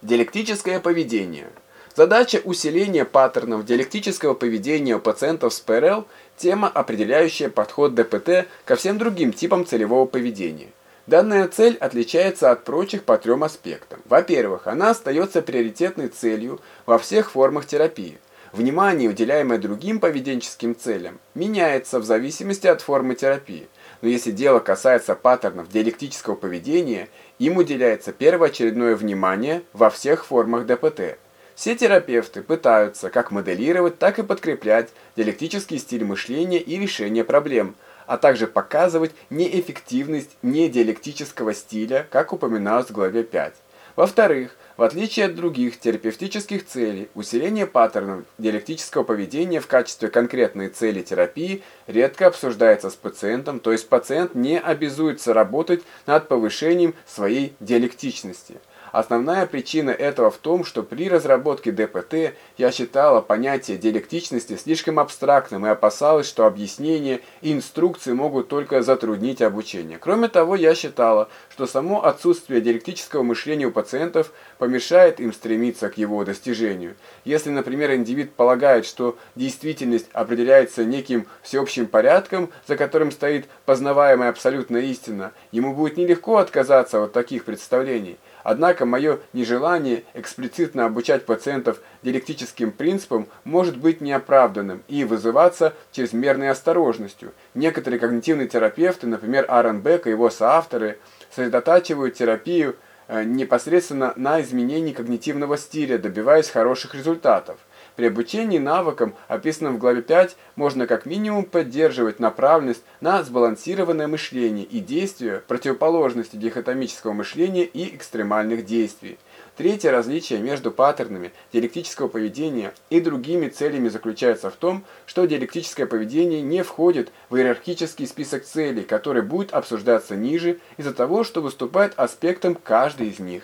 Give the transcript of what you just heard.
Диалектическое поведение. Задача усиления паттернов диалектического поведения у пациентов с ПРЛ – тема, определяющая подход ДПТ ко всем другим типам целевого поведения. Данная цель отличается от прочих по трем аспектам. Во-первых, она остается приоритетной целью во всех формах терапии. Внимание, уделяемое другим поведенческим целям, меняется в зависимости от формы терапии. Но если дело касается паттернов диалектического поведения, им уделяется первоочередное внимание во всех формах ДПТ. Все терапевты пытаются как моделировать, так и подкреплять диалектический стиль мышления и решения проблем, а также показывать неэффективность недиалектического стиля, как упоминалось в главе 5. Во-вторых, в отличие от других терапевтических целей, усиление паттернов диалектического поведения в качестве конкретной цели терапии редко обсуждается с пациентом, то есть пациент не обязуется работать над повышением своей диалектичности. Основная причина этого в том, что при разработке ДПТ я считала понятие диалектичности слишком абстрактным и опасалась, что объяснения и инструкции могут только затруднить обучение. Кроме того, я считала, что само отсутствие диалектического мышления у пациентов помешает им стремиться к его достижению. Если, например, индивид полагает, что действительность определяется неким всеобщим порядком, за которым стоит познаваемая абсолютная истина, ему будет нелегко отказаться от таких представлений. Однако мое нежелание эксплицитно обучать пациентов диалектическим принципам может быть неоправданным и вызываться чрезмерной осторожностью. Некоторые когнитивные терапевты, например, Аарон Бек и его соавторы, сосредотачивают терапию э, непосредственно на изменении когнитивного стиля, добиваясь хороших результатов. При обучении навыкам, описанным в главе 5, можно как минимум поддерживать направленность на сбалансированное мышление и действия противоположности дихотомического мышления и экстремальных действий. Третье различие между паттернами диалектического поведения и другими целями заключается в том, что диалектическое поведение не входит в иерархический список целей, который будет обсуждаться ниже из-за того, что выступает аспектом каждой из них.